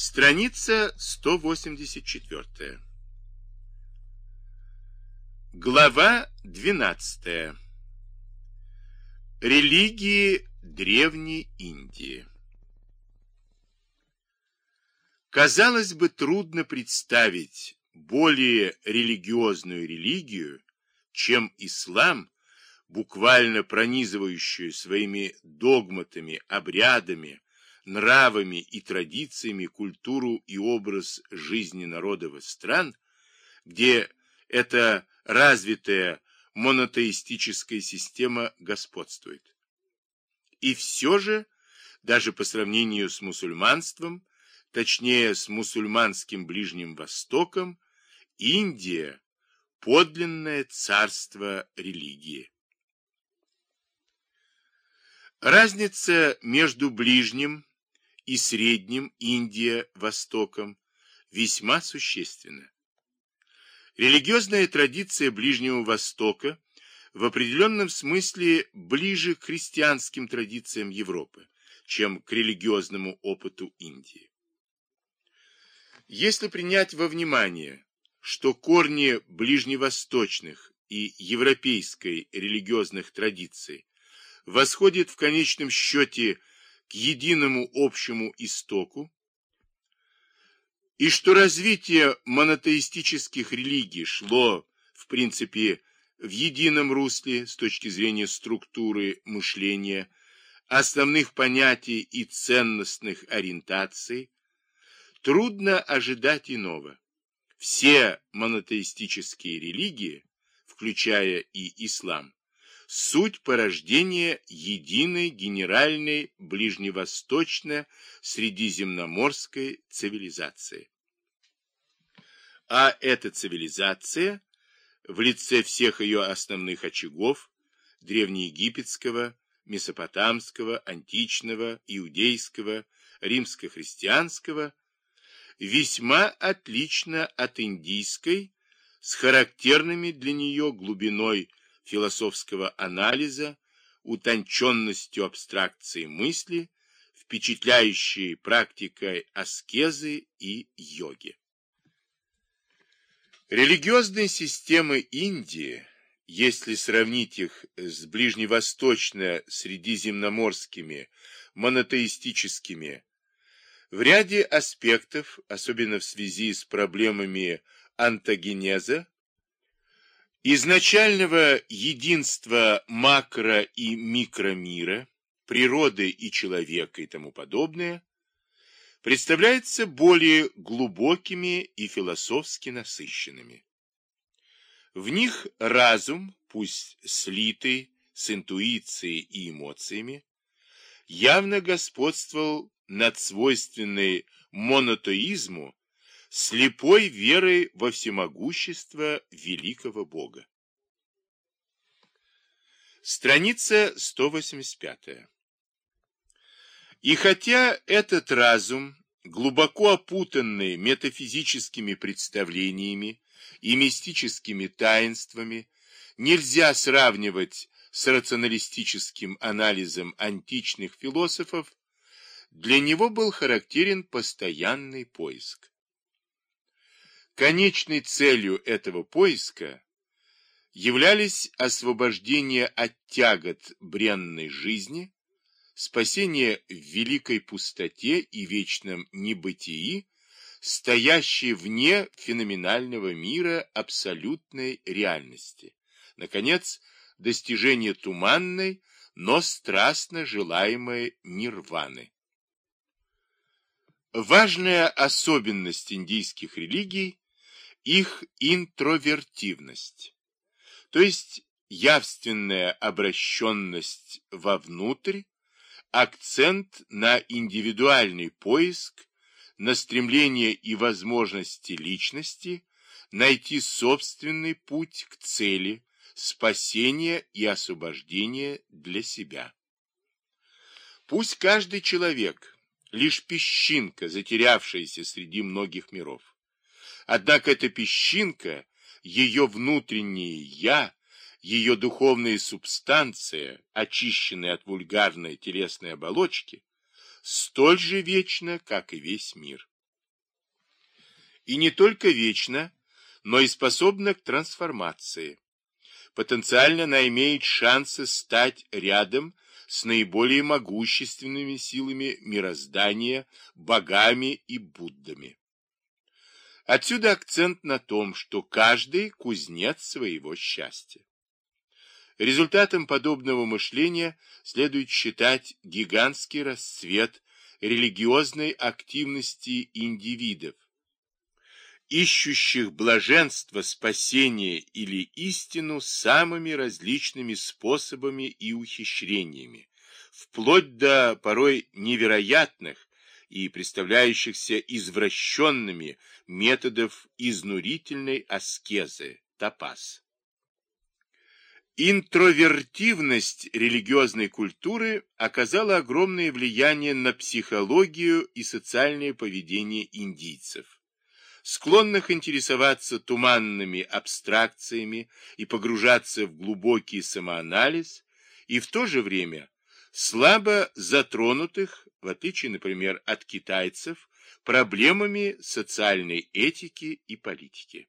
Страница 184. Глава 12. Религии Древней Индии. Казалось бы, трудно представить более религиозную религию, чем ислам, буквально пронизывающую своими догматами, обрядами, нравами и традициями культуру и образ жизни народов и стран, где эта развитая монотеистическая система господствует. И все же, даже по сравнению с мусульманством, точнее с мусульманским Ближним Востоком, Индия – подлинное царство религии. Разница между Ближним и Средним Индия Востоком весьма существенна. Религиозная традиция Ближнего Востока в определенном смысле ближе к христианским традициям Европы, чем к религиозному опыту Индии. Если принять во внимание, что корни ближневосточных и европейской религиозных традиций восходят в конечном счете к единому общему истоку, и что развитие монотеистических религий шло, в принципе, в едином русле с точки зрения структуры мышления, основных понятий и ценностных ориентаций, трудно ожидать иного. Все монотеистические религии, включая и ислам, суть порождения единой генеральной ближневосточно-средиземноморской цивилизации. А эта цивилизация в лице всех ее основных очагов древнеегипетского, месопотамского, античного, иудейского, римско-христианского весьма отлична от индийской с характерными для нее глубиной философского анализа, утонченностью абстракции мысли, впечатляющей практикой аскезы и йоги. Религиозные системы Индии, если сравнить их с ближневосточно-средиземноморскими монотеистическими, в ряде аспектов, особенно в связи с проблемами антогенеза, изначального единства макро- и микромира, природы и человека и тому подобное, представляется более глубокими и философски насыщенными. В них разум, пусть слитый с интуицией и эмоциями, явно господствовал над свойственной монотеизму слепой верой во всемогущество великого Бога. Страница 185. И хотя этот разум, глубоко опутанный метафизическими представлениями и мистическими таинствами, нельзя сравнивать с рационалистическим анализом античных философов, для него был характерен постоянный поиск. Конечной целью этого поиска являлись освобождение от тягот бренной жизни, спасение в великой пустоте и вечном небытии, стоящей вне феноменального мира абсолютной реальности. Наконец, достижение туманной, но страстно желаемой нирваны. Важная особенность индийских религий их интровертивность, то есть явственная обращенность вовнутрь, акцент на индивидуальный поиск, на стремление и возможности личности найти собственный путь к цели, спасения и освобождения для себя. Пусть каждый человек – лишь песчинка, затерявшаяся среди многих миров. Однако эта песчинка, ее внутреннее «я», ее духовная субстанция, очищенная от вульгарной телесной оболочки, столь же вечна, как и весь мир. и не только вечна, но и способна к трансформации. Потенциально она имеет шансы стать рядом с наиболее могущественными силами мироздания, богами и Буддами. Отсюда акцент на том, что каждый кузнец своего счастья. Результатом подобного мышления следует считать гигантский расцвет религиозной активности индивидов, ищущих блаженство, спасение или истину самыми различными способами и ухищрениями, вплоть до порой невероятных и представляющихся извращенными методов изнурительной аскезы, тапас. Интровертивность религиозной культуры оказала огромное влияние на психологию и социальное поведение индийцев, склонных интересоваться туманными абстракциями и погружаться в глубокий самоанализ, и в то же время слабо затронутых, в отличие, например, от китайцев, проблемами социальной этики и политики.